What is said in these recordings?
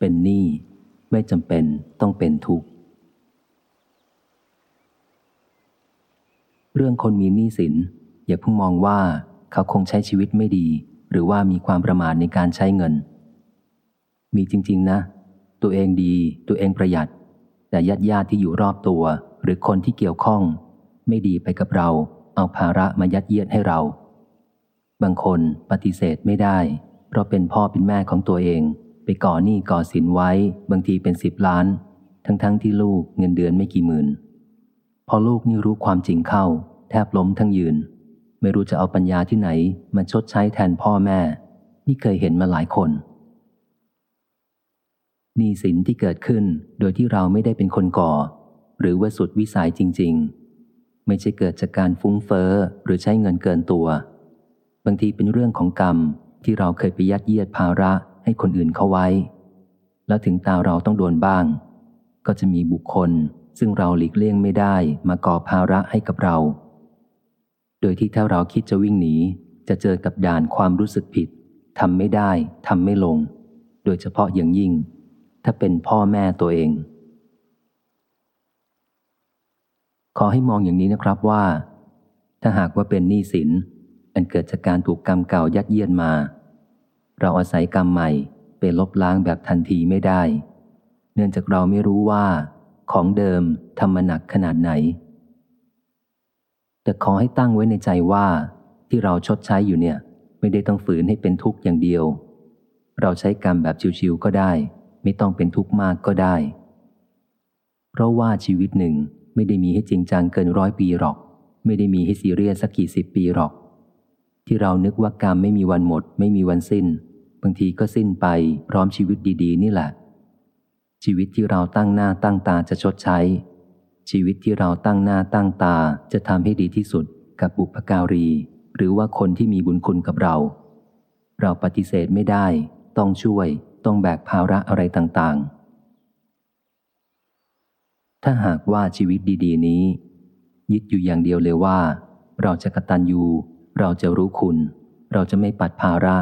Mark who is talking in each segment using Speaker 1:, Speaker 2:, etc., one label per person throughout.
Speaker 1: เป็นหนี้ไม่จำเป็นต้องเป็นทุกข์ เรื่องคนมีหนี้สิน อย่าเพิ่งมองว่าเขาคงใช้ชีวิตไม่ดี หรือว่ามีความประมาทในการใช้เงิน มีจริง ๆ นะ ตัวเองดี ตัวเองประหยัด แต่ญาติญาติที่อยู่รอบตัว หรือคนที่เกี่ยวข้อง ไม่ดีไปกับเรา เอาภาระมายัดเยียดให้เรา บางคนปฏิเสธไม่ได้ เพราะเป็นพ่อเป็นแม่ของตัวเอง ไปก่อหนี้ก่อสินไว้บางทีเป็นสิบล้าน ทั้งๆทที่ลูกเงินเดือนไม่กี่หมื่น พอลูกนี่รู้ความจริงเข้า แทบล้มทั้งยืน ไม่รู้จะเอาปัญญาที่ไหนมาชดใช้แทนพ่อแม่ นี่เคยเห็นมาหลายคนหนี้สินที่เกิดขึ้นโดยที่เราไม่ได้เป็นคนก่อ หรือว่าสุดวิสัยจริง ๆ ไม่ใช่เกิดจากการฟุ้งเฟอ้อหรือใช้เงินเกินตัว บางทีเป็นเรื่องของกรรมที่เราเคยไปยัดเยียดภาระ ให้คนอื่นเขาไว้ แล้วถึงตาเราต้องโดนบ้าง ก็จะมีบุคคลซึ่งเราหลีกเลี่ยงไม่ได้มาก่อภาระให้กับเรา โดยที่ถ้าเราคิดจะวิ่งหนี จะเจอกับด่านความรู้สึกผิดทำไม่ได้ทำไม่ลง โดยเฉพาะอย่างยิ่ง ถ้าเป็นพ่อแม่ตัวเอง ขอให้มองอย่างนี้นะครับว่า ถ้าหากว่าเป็นหนี้สิน อันเกิดจากการถูกกรรมเก่ายัดเยียดมา เราอาศัยกรรมใหม่ไปลบล้างแบบทันทีไม่ได้ เนื่องจากเราไม่รู้ว่า ของเดิมทำมาหนักขนาดไหน แต่ขอให้ตั้งไว้ในใจว่า ที่เราชดใช้อยู่เนี่ย ไม่ได้ต้องฝืนให้เป็นทุกข์อย่างเดียว เราใช้กรรมแบบชิวๆก็ได้ ไม่ต้องเป็นทุกข์มากก็ได้ เพราะว่าชีวิตหนึ่งไม่ได้มีให้จริงจังเกินร้อยปีหรอก ไม่ได้มีให้ซีเรียสสักกี่สิบปีหรอก ที่เรานึกว่ากรรมไม่มีวันหมด ไม่มีวันสิ้น บางทีก็สิ้นไปพร้อมชีวิตดีๆ นี่แหละ ชีวิตที่เราตั้งหน้าตั้งตาจะชดใช้ ชีวิตที่เราตั้งหน้าตั้งตาจะทำให้ดีที่สุดกับบุพการี หรือว่าคนที่มีบุญคุณกับเรา เราปฏิเสธไม่ได้ ต้องช่วย ต้องแบกภาระอะไรต่างๆ ถ้าหากว่าชีวิตดีๆ นี้ ยึดอยู่อย่างเดียวเลยว่า เราจะกระตันยูเราจะรู้คุณ เราจะไม่ปัดภาระ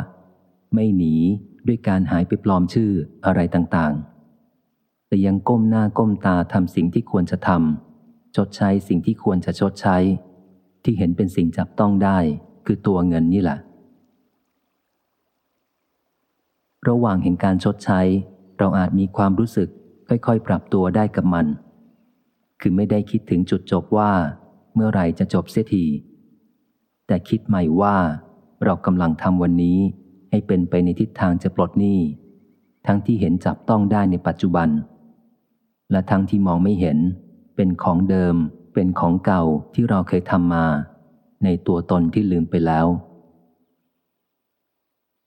Speaker 1: ไม่หนีด้วยการหายไปปลอมชื่ออะไรต่างๆ แต่ยังก้มหน้าก้มตาทำสิ่งที่ควรจะทำชดใช้สิ่งที่ควรจะชดใช้ ที่เห็นเป็นสิ่งจับต้องได้คือตัวเงินนี่แหละ ระหว่างเห็นการชดใช้ เราอาจมีความรู้สึกค่อยๆ ปรับตัวได้กับมัน คือไม่ได้คิดถึงจุดจบว่า เมื่อไรจะจบเสียที แต่คิดใหม่ว่า เรากำลังทำวันนี้ ให้เป็นไปในทิศทางจะปลดหนี้ ทั้งที่เห็นจับต้องได้ในปัจจุบัน และทั้งที่มองไม่เห็น เป็นของเดิม เป็นของเก่าที่เราเคยทำมา ในตัวตนที่ลืมไปแล้ว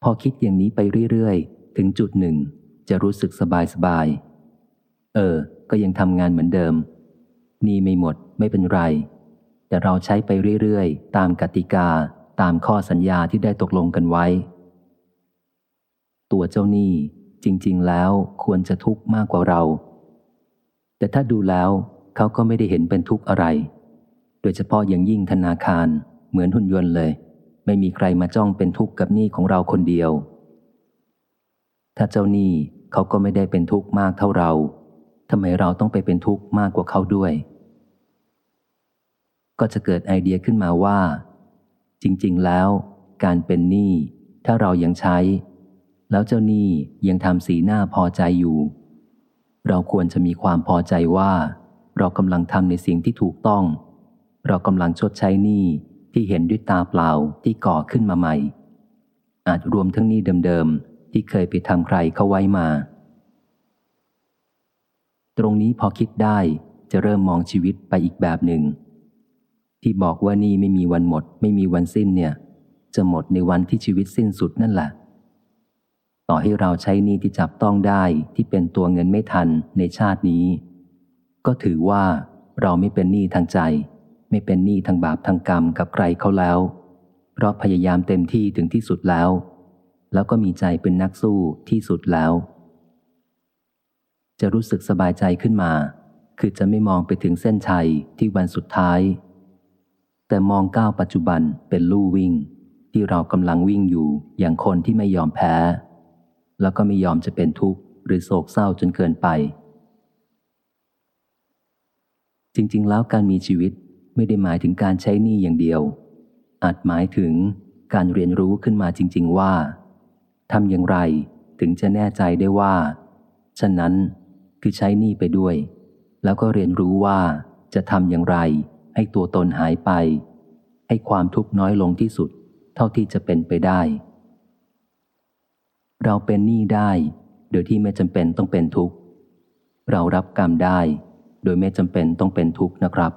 Speaker 1: พอคิดอย่างนี้ไปเรื่อยๆ ถึงจุดหนึ่ง จะรู้สึกสบายๆเออ ก็ยังทำงานเหมือนเดิม นี่ไม่หมดไม่เป็นไร แต่เราใช้ไปเรื่อยๆ ตามกติกาตามข้อสัญญาที่ได้ตกลงกันไว้ ตัวเจ้าหนี้จริง ๆ แล้วควรจะทุกข์มากกว่าเรา แต่ถ้าดูแล้วเขาก็ไม่ได้เห็นเป็นทุกข์อะไร โดยเฉพาะอย่างยิ่งธนาคารเหมือนหุ่นยนต์เลย ไม่มีใครมาจ้องเป็นทุกข์กับหนี้ของเราคนเดียว ถ้าเจ้าหนี้เขาก็ไม่ได้เป็นทุกข์มากเท่าเราทำไมเราต้องไปเป็นทุกข์มากกว่าเขาด้วย ก็จะเกิดไอเดียขึ้นมาว่า จริง ๆ แล้ว การเป็นหนี้ถ้าเรายังใช้ แล้วเจ้าหนี้ยังทำสีหน้าพอใจอยู่ เราควรจะมีความพอใจว่า เรากำลังทำในสิ่งที่ถูกต้อง เรากำลังชดใช้หนี้ที่เห็นด้วยตาเปล่าที่ก่อขึ้นมาใหม่ อาจรวมทั้งหนี้เดิมๆที่เคยไปทำใครเขาไว้มา ตรงนี้พอคิดได้จะเริ่มมองชีวิตไปอีกแบบหนึ่ง ที่บอกว่านี่ไม่มีวันหมด ไม่มีวันสิ้นเนี่ย จะหมดในวันที่ชีวิตสิ้นสุดนั่นแหละ ต่อให้เราใช้นี่ที่จับต้องได้ที่เป็นตัวเงินไม่ทันในชาตินี้ ก็ถือว่าเราไม่เป็นหนี้ทางใจ ไม่เป็นหนี้ทางบาปทางกรรมกับใครเขาแล้ว เพราะพยายามเต็มที่ถึงที่สุดแล้ว แล้วก็มีใจเป็นนักสู้ที่สุดแล้ว จะรู้สึกสบายใจขึ้นมา คือจะไม่มองไปถึงเส้นชัยที่วันสุดท้าย แต่มองก้าวปัจจุบันเป็นลู่วิ่ง ที่เรากำลังวิ่งอยู่อย่างคนที่ไม่ยอมแพ้ แล้วก็ไม่ยอมจะเป็นทุกข์หรือโศกเศร้าจนเกินไป จริง ๆ แล้วการมีชีวิตไม่ได้หมายถึงการใช้หนี้อย่างเดียว อาจหมายถึงการเรียนรู้ขึ้นมาจริง ๆ ว่าทำอย่างไรถึงจะแน่ใจได้ว่า ฉะนั้นคือใช้หนี้ไปด้วย แล้วก็เรียนรู้ว่าจะทำอย่างไร ให้ตัวตนหายไป ให้ความทุกข์น้อยลงที่สุด เท่าที่จะเป็นไปได้ เราเป็นหนี้ได้ โดยที่ไม่จำเป็นต้องเป็นทุกข์ เรารับกรรมได้ โดยไม่จำเป็นต้องเป็นทุกข์นะครับ